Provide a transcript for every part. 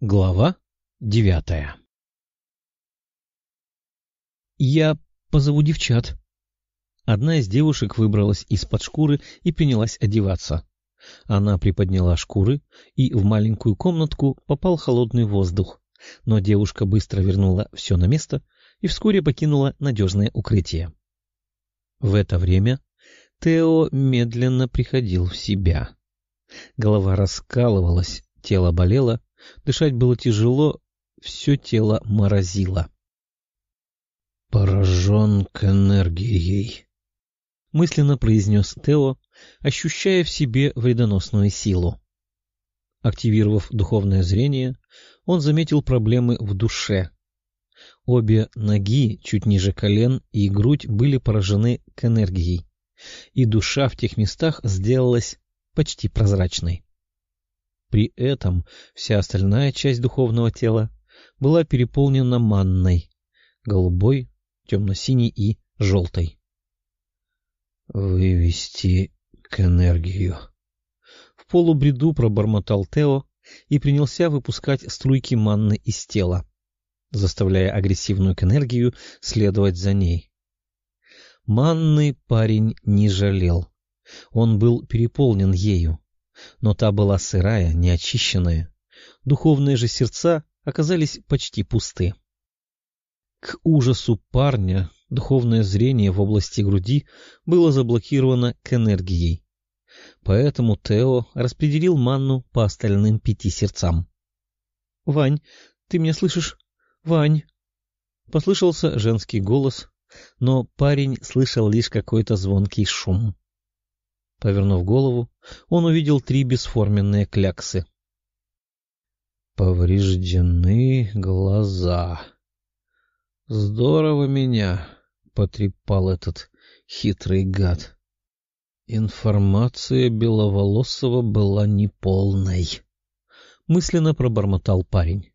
Глава девятая «Я позову девчат». Одна из девушек выбралась из-под шкуры и принялась одеваться. Она приподняла шкуры, и в маленькую комнатку попал холодный воздух, но девушка быстро вернула все на место и вскоре покинула надежное укрытие. В это время Тео медленно приходил в себя. Голова раскалывалась, тело болело, Дышать было тяжело, все тело морозило. «Поражен к энергией», — мысленно произнес Тео, ощущая в себе вредоносную силу. Активировав духовное зрение, он заметил проблемы в душе. Обе ноги чуть ниже колен и грудь были поражены к энергией, и душа в тех местах сделалась почти прозрачной. При этом вся остальная часть духовного тела была переполнена манной — голубой, темно-синей и желтой. «Вывести к энергию». В полубреду пробормотал Тео и принялся выпускать струйки манны из тела, заставляя агрессивную к энергию следовать за ней. Манны парень не жалел. Он был переполнен ею но та была сырая, неочищенная. Духовные же сердца оказались почти пусты. К ужасу парня духовное зрение в области груди было заблокировано к энергией. Поэтому Тео распределил манну по остальным пяти сердцам. — Вань, ты меня слышишь? Вань! Послышался женский голос, но парень слышал лишь какой-то звонкий шум. Повернув голову, он увидел три бесформенные кляксы. «Повреждены глаза. Здорово меня потрепал этот хитрый гад. Информация Беловолосова была неполной», — мысленно пробормотал парень.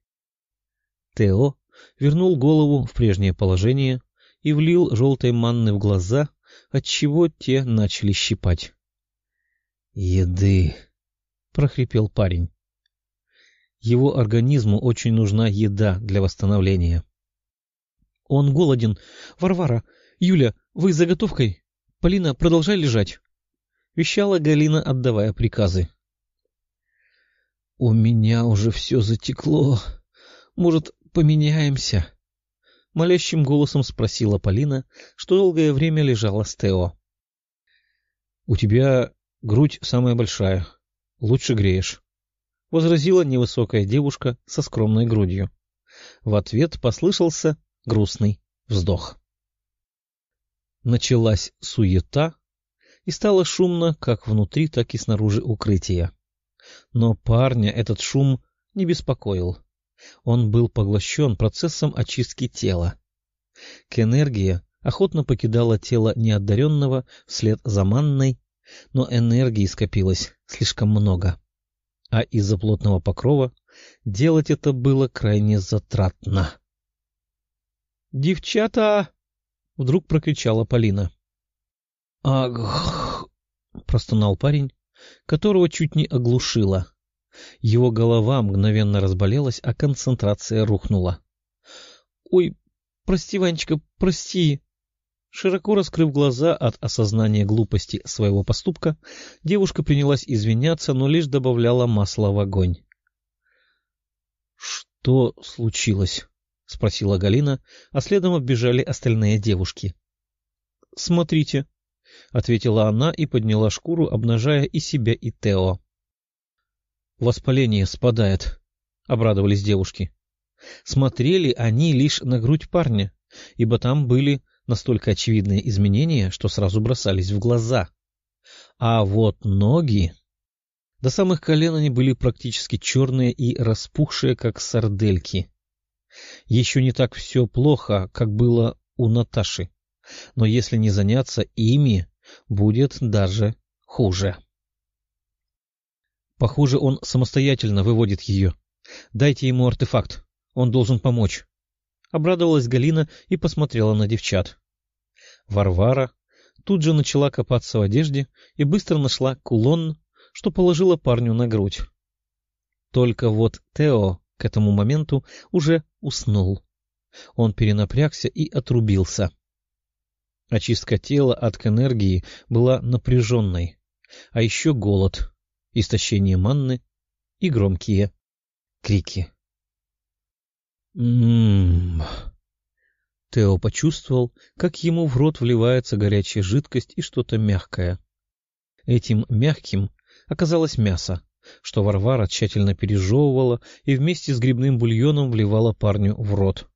Тео вернул голову в прежнее положение и влил желтой манны в глаза, отчего те начали щипать. «Еды!» — прохрипел парень. Его организму очень нужна еда для восстановления. «Он голоден. Варвара, Юля, вы с заготовкой? Полина, продолжай лежать!» — вещала Галина, отдавая приказы. «У меня уже все затекло. Может, поменяемся?» — молящим голосом спросила Полина, что долгое время лежала с Тео. — У тебя Грудь самая большая. Лучше греешь. — возразила невысокая девушка со скромной грудью. В ответ послышался грустный вздох. Началась суета, и стало шумно как внутри, так и снаружи укрытия. Но парня этот шум не беспокоил. Он был поглощен процессом очистки тела. К энергии охотно покидала тело неодаренного вслед за манной но энергии скопилось слишком много, а из-за плотного покрова делать это было крайне затратно. «Девчата!» — вдруг прокричала Полина. «Ах!» — простонал парень, которого чуть не оглушило. Его голова мгновенно разболелась, а концентрация рухнула. — Ой, прости, Ванечка, прости! Широко раскрыв глаза от осознания глупости своего поступка, девушка принялась извиняться, но лишь добавляла масла в огонь. — Что случилось? — спросила Галина, а следом оббежали остальные девушки. — Смотрите, — ответила она и подняла шкуру, обнажая и себя, и Тео. — Воспаление спадает, — обрадовались девушки. Смотрели они лишь на грудь парня, ибо там были настолько очевидные изменения, что сразу бросались в глаза. А вот ноги... До самых колен они были практически черные и распухшие, как сардельки. Еще не так все плохо, как было у Наташи, но если не заняться ими, будет даже хуже. Похоже, он самостоятельно выводит ее. Дайте ему артефакт, он должен помочь. Обрадовалась Галина и посмотрела на девчат. Варвара тут же начала копаться в одежде и быстро нашла кулон, что положила парню на грудь. Только вот Тео, к этому моменту уже уснул. Он перенапрягся и отрубился. Очистка тела от энергии была напряженной, а еще голод, истощение манны и громкие крики. «М-м-м...» Тео почувствовал, как ему в рот вливается горячая жидкость и что-то мягкое. Этим мягким оказалось мясо, что Варвара тщательно пережевывала и вместе с грибным бульоном вливала парню в рот.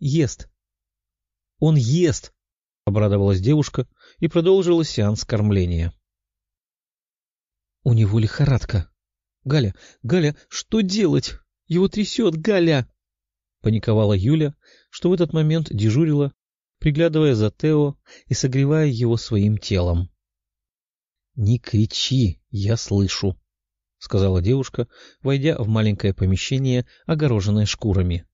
«Ест! Он ест!» — обрадовалась девушка и продолжила сеанс кормления. «У него лихорадка. Галя, Галя, что делать? Его трясет, Галя!» Паниковала Юля, что в этот момент дежурила, приглядывая за Тео и согревая его своим телом. — Не кричи, я слышу, — сказала девушка, войдя в маленькое помещение, огороженное шкурами.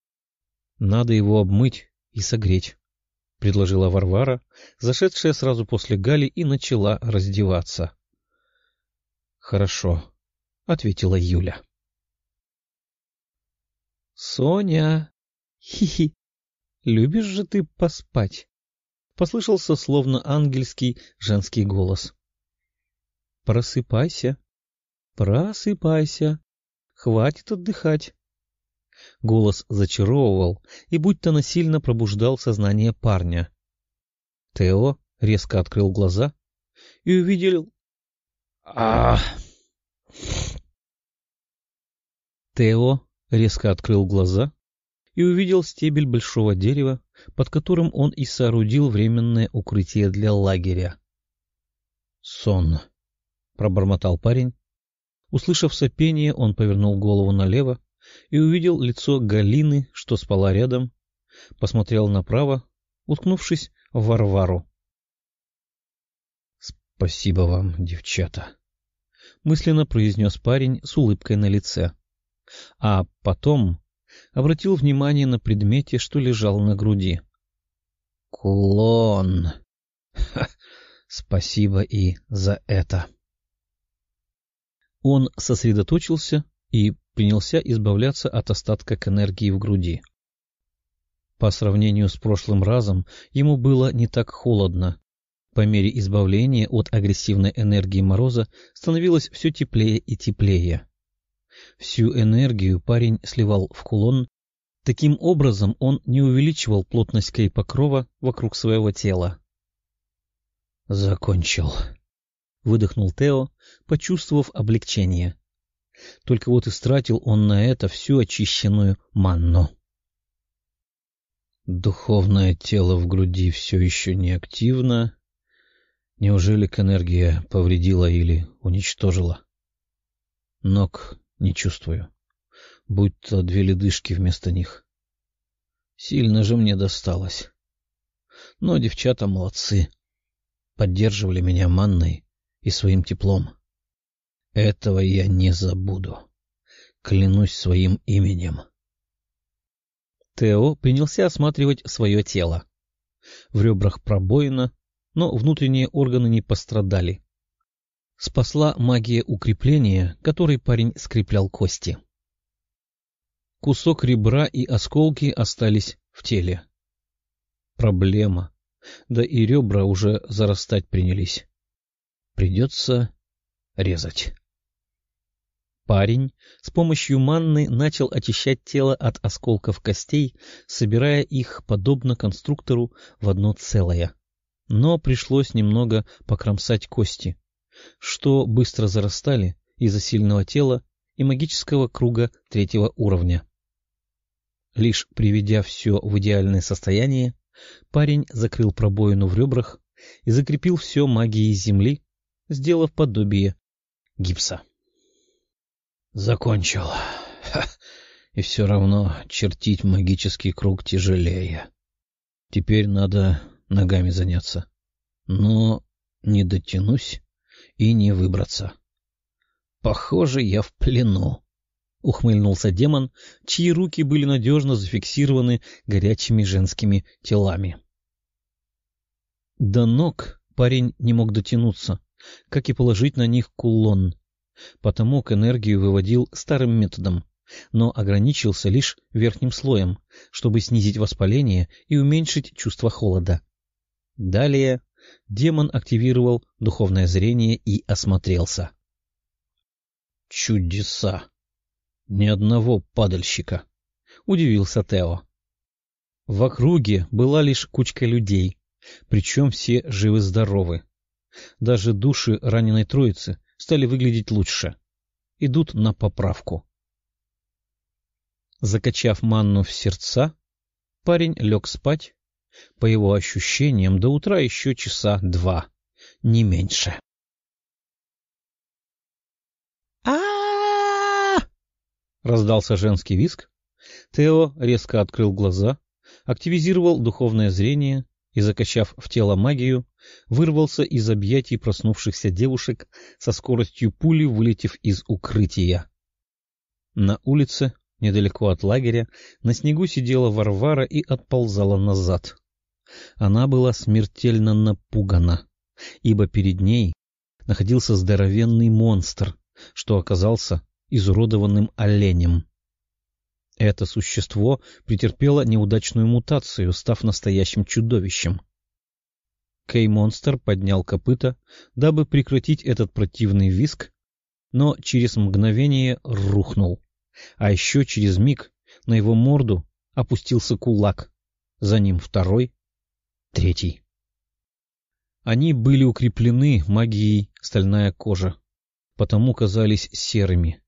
— Надо его обмыть и согреть, — предложила Варвара, зашедшая сразу после Гали и начала раздеваться. — Хорошо, — ответила Юля. Соня! Хи-хи! Любишь же ты поспать? Послышался словно ангельский женский голос. Просыпайся, просыпайся, хватит отдыхать. Голос зачаровывал и будто насильно пробуждал сознание парня. Тео резко открыл глаза и увидел... Ах! Тео резко открыл глаза и увидел стебель большого дерева, под которым он и соорудил временное укрытие для лагеря. «Сон!» — пробормотал парень. Услышав сопение, он повернул голову налево и увидел лицо Галины, что спала рядом, посмотрел направо, уткнувшись в Варвару. «Спасибо вам, девчата!» — мысленно произнес парень с улыбкой на лице а потом обратил внимание на предмете, что лежал на груди. «Кулон! Ха, спасибо и за это!» Он сосредоточился и принялся избавляться от остатка к энергии в груди. По сравнению с прошлым разом ему было не так холодно. По мере избавления от агрессивной энергии мороза становилось все теплее и теплее. Всю энергию парень сливал в кулон. Таким образом он не увеличивал плотность крейпокрова вокруг своего тела. «Закончил», — выдохнул Тео, почувствовав облегчение. Только вот истратил он на это всю очищенную манну. Духовное тело в груди все еще не активно. Неужели к энергия повредила или уничтожила? Ног не чувствую. Будь-то две ледышки вместо них. Сильно же мне досталось. Но девчата молодцы. Поддерживали меня манной и своим теплом. Этого я не забуду. Клянусь своим именем. Тео принялся осматривать свое тело. В ребрах пробоина, но внутренние органы не пострадали. Спасла магия укрепления, которой парень скреплял кости. Кусок ребра и осколки остались в теле. Проблема. Да и ребра уже зарастать принялись. Придется резать. Парень с помощью манны начал очищать тело от осколков костей, собирая их, подобно конструктору, в одно целое. Но пришлось немного покромсать кости, что быстро зарастали из-за сильного тела и магического круга третьего уровня. Лишь приведя все в идеальное состояние, парень закрыл пробоину в ребрах и закрепил все магией земли, сделав подобие гипса. Закончил. Ха. И все равно чертить магический круг тяжелее. Теперь надо ногами заняться. Но не дотянусь и не выбраться. Похоже, я в плену. — ухмыльнулся демон, чьи руки были надежно зафиксированы горячими женскими телами. До ног парень не мог дотянуться, как и положить на них кулон, потому к энергию выводил старым методом, но ограничился лишь верхним слоем, чтобы снизить воспаление и уменьшить чувство холода. Далее демон активировал духовное зрение и осмотрелся. «Чудеса! Ни одного падальщика!» — удивился Тео. В округе была лишь кучка людей, причем все живы-здоровы. Даже души раненой троицы стали выглядеть лучше. Идут на поправку. Закачав манну в сердца, парень лег спать. По его ощущениям, до утра еще часа два, не меньше. а раздался женский виск. Тео резко открыл глаза, активизировал духовное зрение и, закачав в тело магию, вырвался из объятий проснувшихся девушек со скоростью пули, вылетев из укрытия. На улице, недалеко от лагеря, на снегу сидела Варвара и отползала назад. Она была смертельно напугана, ибо перед ней находился здоровенный монстр, что оказался изуродованным оленем. Это существо претерпело неудачную мутацию, став настоящим чудовищем. Кей-монстр поднял копыта, дабы прекратить этот противный виск, но через мгновение рухнул. А еще через миг на его морду опустился кулак, за ним второй, третий. Они были укреплены магией стальная кожа, потому казались серыми,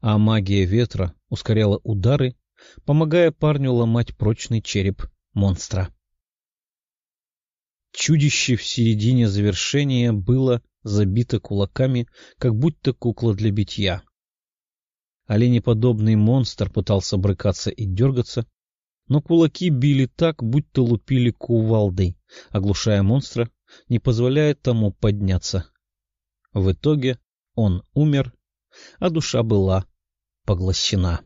а магия ветра ускоряла удары, помогая парню ломать прочный череп монстра. Чудище в середине завершения было забито кулаками, как будто кукла для битья. Оленеподобный монстр пытался брыкаться и дергаться, но кулаки били так, будто лупили кувалдой, оглушая монстра, не позволяя тому подняться. В итоге он умер а душа была поглощена.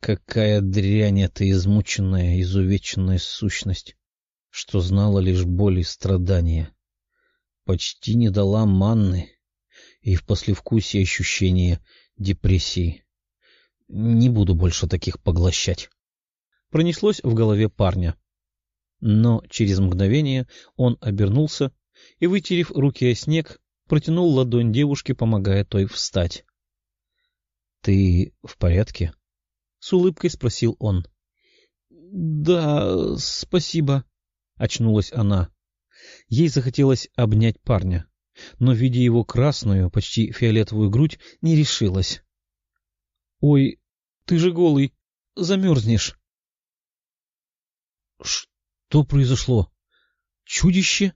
Какая дрянь эта измученная, изувеченная сущность, что знала лишь боль и страдания. Почти не дала манны и в послевкусии ощущение депрессии. Не буду больше таких поглощать. Пронеслось в голове парня. Но через мгновение он обернулся и, вытерев руки о снег, протянул ладонь девушке, помогая той встать. — Ты в порядке? — с улыбкой спросил он. — Да, спасибо, — очнулась она. Ей захотелось обнять парня, но, видя его красную, почти фиолетовую грудь, не решилась. — Ой, ты же голый, замерзнешь. — Что произошло? Чудище?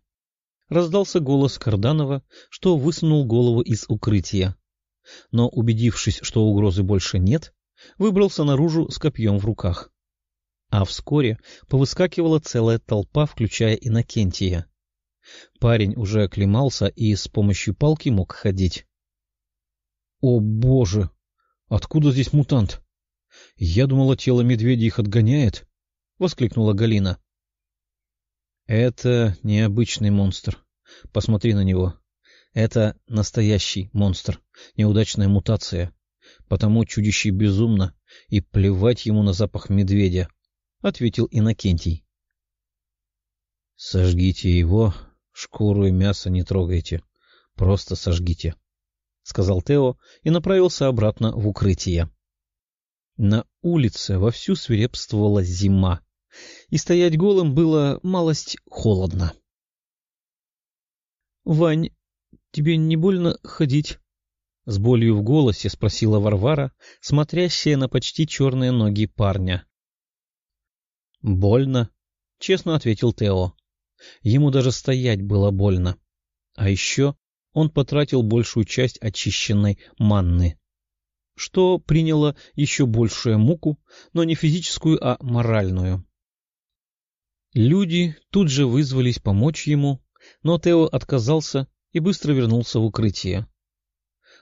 раздался голос Карданова, что высунул голову из укрытия. Но, убедившись, что угрозы больше нет, выбрался наружу с копьем в руках. А вскоре повыскакивала целая толпа, включая Иннокентия. Парень уже оклемался и с помощью палки мог ходить. — О, боже! Откуда здесь мутант? Я думала, тело медведя их отгоняет, — воскликнула Галина. Это необычный монстр. Посмотри на него. Это настоящий монстр, неудачная мутация. Потому чудище безумно, и плевать ему на запах медведя, — ответил Иннокентий. — Сожгите его, шкуру и мясо не трогайте, просто сожгите, — сказал Тео и направился обратно в укрытие. На улице вовсю свирепствовала зима и стоять голым было малость холодно. — Вань, тебе не больно ходить? — с болью в голосе спросила Варвара, смотрящая на почти черные ноги парня. — Больно, — честно ответил Тео. Ему даже стоять было больно. А еще он потратил большую часть очищенной манны, что приняло еще большую муку, но не физическую, а моральную. Люди тут же вызвались помочь ему, но Тео отказался и быстро вернулся в укрытие.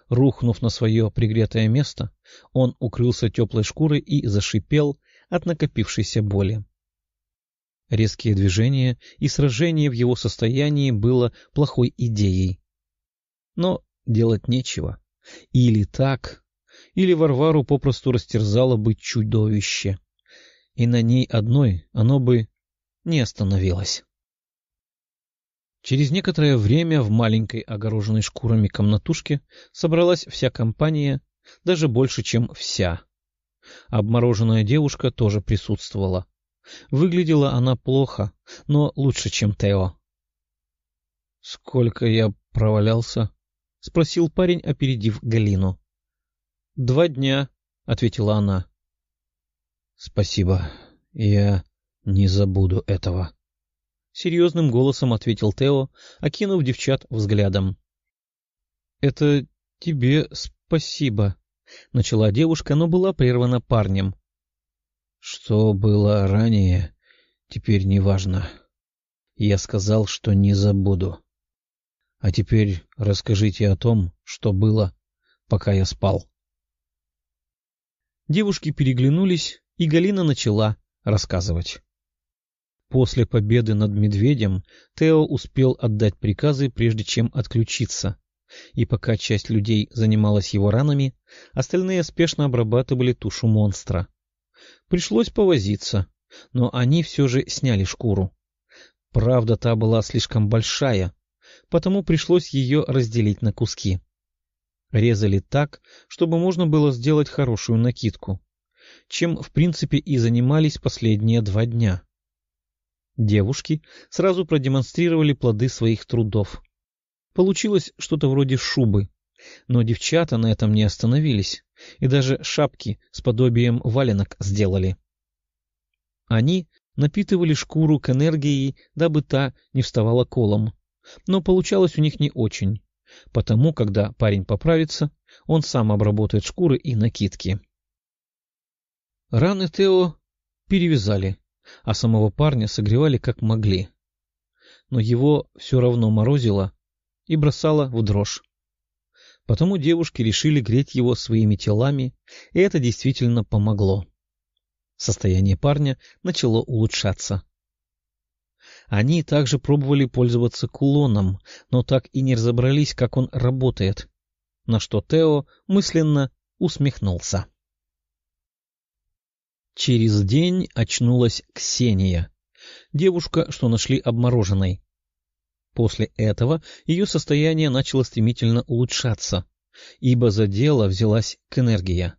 Рухнув на свое пригретое место, он укрылся теплой шкурой и зашипел от накопившейся боли. Резкие движения и сражение в его состоянии было плохой идеей. Но делать нечего. Или так, или Варвару попросту растерзало бы чудовище, и на ней одной оно бы не остановилось. Через некоторое время в маленькой огороженной шкурами комнатушке собралась вся компания, даже больше, чем вся. Обмороженная девушка тоже присутствовала. Выглядела она плохо, но лучше, чем Тео. — Сколько я провалялся? — спросил парень, опередив Галину. — Два дня, — ответила она. — Спасибо. Я не забуду этого. — серьезным голосом ответил Тео, окинув девчат взглядом. — Это тебе спасибо, — начала девушка, но была прервана парнем. — Что было ранее, теперь не важно. Я сказал, что не забуду. А теперь расскажите о том, что было, пока я спал. Девушки переглянулись, и Галина начала рассказывать. После победы над медведем Тео успел отдать приказы, прежде чем отключиться. И пока часть людей занималась его ранами, остальные спешно обрабатывали тушу монстра. Пришлось повозиться, но они все же сняли шкуру. Правда, та была слишком большая, потому пришлось ее разделить на куски. Резали так, чтобы можно было сделать хорошую накидку, чем, в принципе, и занимались последние два дня. Девушки сразу продемонстрировали плоды своих трудов. Получилось что-то вроде шубы, но девчата на этом не остановились и даже шапки с подобием валенок сделали. Они напитывали шкуру к энергии, дабы та не вставала колом, но получалось у них не очень, потому, когда парень поправится, он сам обработает шкуры и накидки. Раны Тео перевязали, а самого парня согревали как могли. Но его все равно морозило и бросало в дрожь. Потому девушки решили греть его своими телами, и это действительно помогло. Состояние парня начало улучшаться. Они также пробовали пользоваться кулоном, но так и не разобрались, как он работает, на что Тео мысленно усмехнулся. Через день очнулась Ксения, девушка, что нашли обмороженной. После этого ее состояние начало стремительно улучшаться, ибо за дело взялась к энергия.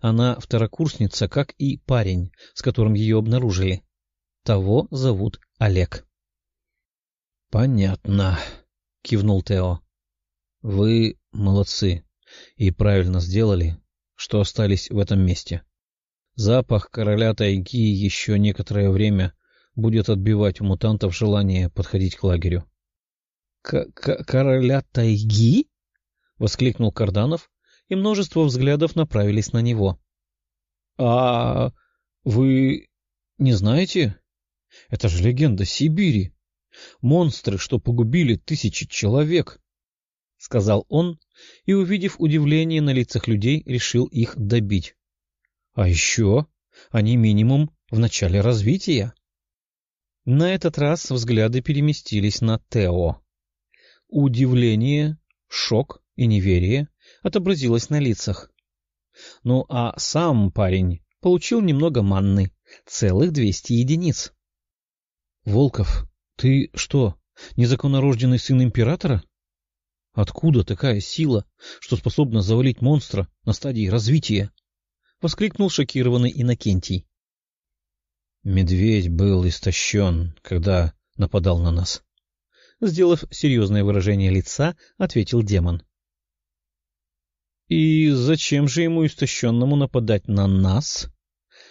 Она второкурсница, как и парень, с которым ее обнаружили. Того зовут Олег. — Понятно, — кивнул Тео. — Вы молодцы и правильно сделали, что остались в этом месте. Запах короля тайги еще некоторое время будет отбивать у мутантов желание подходить к лагерю. — Короля тайги? — воскликнул Карданов, и множество взглядов направились на него. — А вы не знаете? Это же легенда Сибири. Монстры, что погубили тысячи человек, — сказал он, и, увидев удивление на лицах людей, решил их добить. А еще они минимум в начале развития. На этот раз взгляды переместились на Тео. Удивление, шок и неверие отобразилось на лицах. Ну а сам парень получил немного манны, целых двести единиц. — Волков, ты что, незаконнорожденный сын императора? Откуда такая сила, что способна завалить монстра на стадии развития? воскликнул шокированный Иннокентий. Медведь был истощен, когда нападал на нас. Сделав серьезное выражение лица, ответил демон. — И зачем же ему истощенному нападать на нас?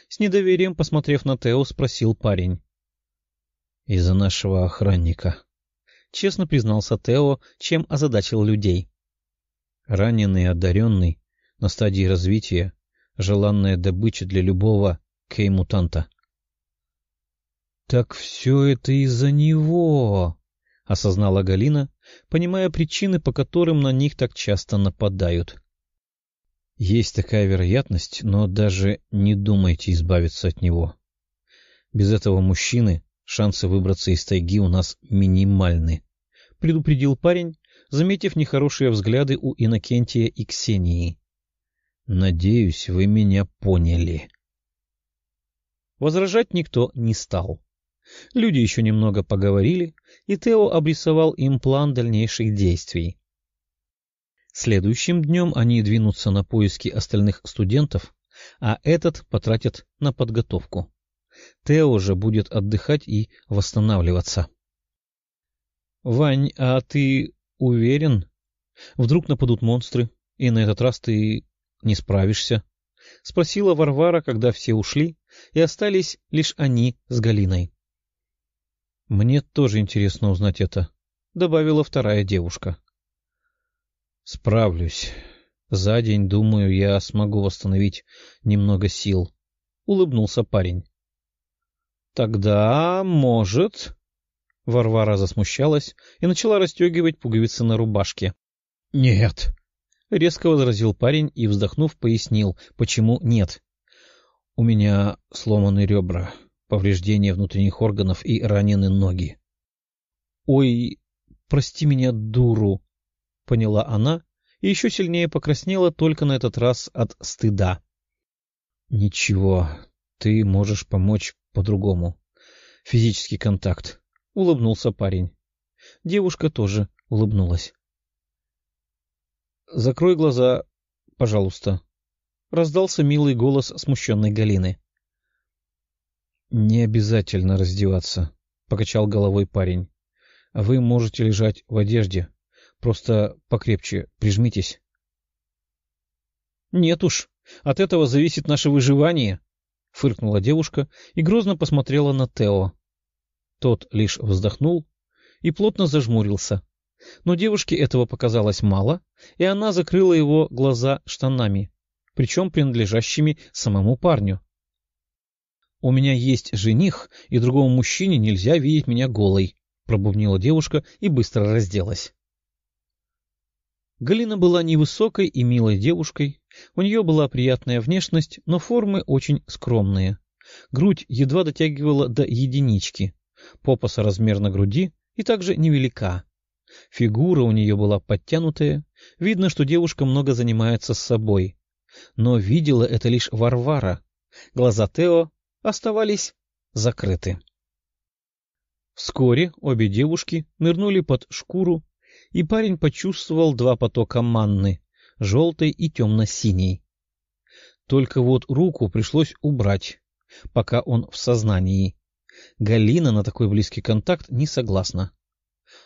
С недоверием, посмотрев на Тео, спросил парень. — Из-за нашего охранника. Честно признался Тео, чем озадачил людей. Раненый одаренный на стадии развития желанная добыча для любого кей-мутанта. — Так все это из-за него, — осознала Галина, понимая причины, по которым на них так часто нападают. — Есть такая вероятность, но даже не думайте избавиться от него. Без этого мужчины шансы выбраться из тайги у нас минимальны, — предупредил парень, заметив нехорошие взгляды у Иннокентия и Ксении. Надеюсь, вы меня поняли. Возражать никто не стал. Люди еще немного поговорили, и Тео обрисовал им план дальнейших действий. Следующим днем они двинутся на поиски остальных студентов, а этот потратят на подготовку. Тео же будет отдыхать и восстанавливаться. — Вань, а ты уверен? Вдруг нападут монстры, и на этот раз ты не справишься? — спросила Варвара, когда все ушли, и остались лишь они с Галиной. — Мне тоже интересно узнать это, — добавила вторая девушка. — Справлюсь. За день, думаю, я смогу восстановить немного сил, — улыбнулся парень. — Тогда, может... Варвара засмущалась и начала расстегивать пуговицы на рубашке. — Нет, — резко возразил парень и, вздохнув, пояснил, почему нет. — У меня сломаны ребра, повреждения внутренних органов и ранены ноги. — Ой, прости меня, дуру, — поняла она и еще сильнее покраснела только на этот раз от стыда. — Ничего, ты можешь помочь по-другому. Физический контакт, — улыбнулся парень. Девушка тоже улыбнулась. «Закрой глаза, пожалуйста», — раздался милый голос смущенной Галины. «Не обязательно раздеваться», — покачал головой парень. «Вы можете лежать в одежде. Просто покрепче прижмитесь». «Нет уж, от этого зависит наше выживание», — фыркнула девушка и грозно посмотрела на Тео. Тот лишь вздохнул и плотно зажмурился. Но девушке этого показалось мало, и она закрыла его глаза штанами, причем принадлежащими самому парню. «У меня есть жених, и другому мужчине нельзя видеть меня голой», — пробубнила девушка и быстро разделась. Галина была невысокой и милой девушкой, у нее была приятная внешность, но формы очень скромные. Грудь едва дотягивала до единички, попа соразмерно груди и также невелика. Фигура у нее была подтянутая, видно, что девушка много занимается с собой. Но видела это лишь Варвара. Глаза Тео оставались закрыты. Вскоре обе девушки нырнули под шкуру, и парень почувствовал два потока манны — желтой и темно-синей. Только вот руку пришлось убрать, пока он в сознании. Галина на такой близкий контакт не согласна.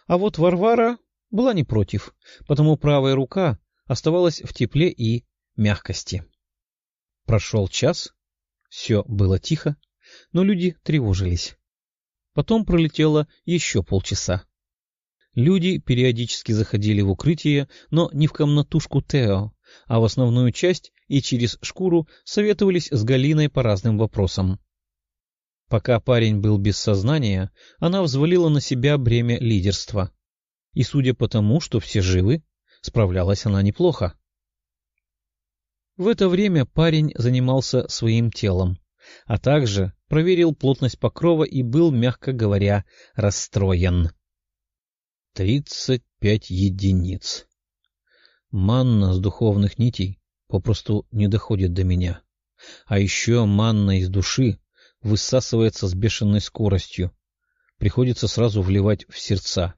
А вот Варвара была не против, потому правая рука оставалась в тепле и мягкости. Прошел час, все было тихо, но люди тревожились. Потом пролетело еще полчаса. Люди периодически заходили в укрытие, но не в комнатушку Тео, а в основную часть и через шкуру советовались с Галиной по разным вопросам. Пока парень был без сознания, она взвалила на себя бремя лидерства. И, судя по тому, что все живы, справлялась она неплохо. В это время парень занимался своим телом, а также проверил плотность покрова и был, мягко говоря, расстроен. Тридцать пять единиц. Манна с духовных нитей попросту не доходит до меня. А еще манна из души высасывается с бешеной скоростью. Приходится сразу вливать в сердца.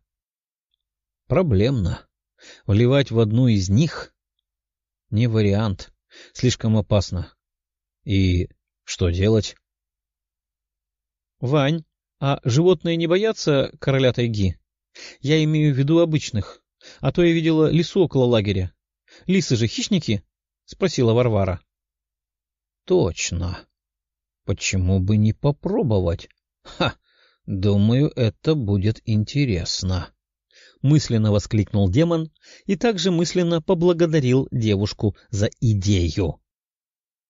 Проблемно. Вливать в одну из них — не вариант. Слишком опасно. И что делать? — Вань, а животные не боятся короля тайги? Я имею в виду обычных. А то я видела лису около лагеря. Лисы же хищники? — спросила Варвара. — Точно. Почему бы не попробовать? Ха! Думаю, это будет интересно. Мысленно воскликнул демон и также мысленно поблагодарил девушку за идею.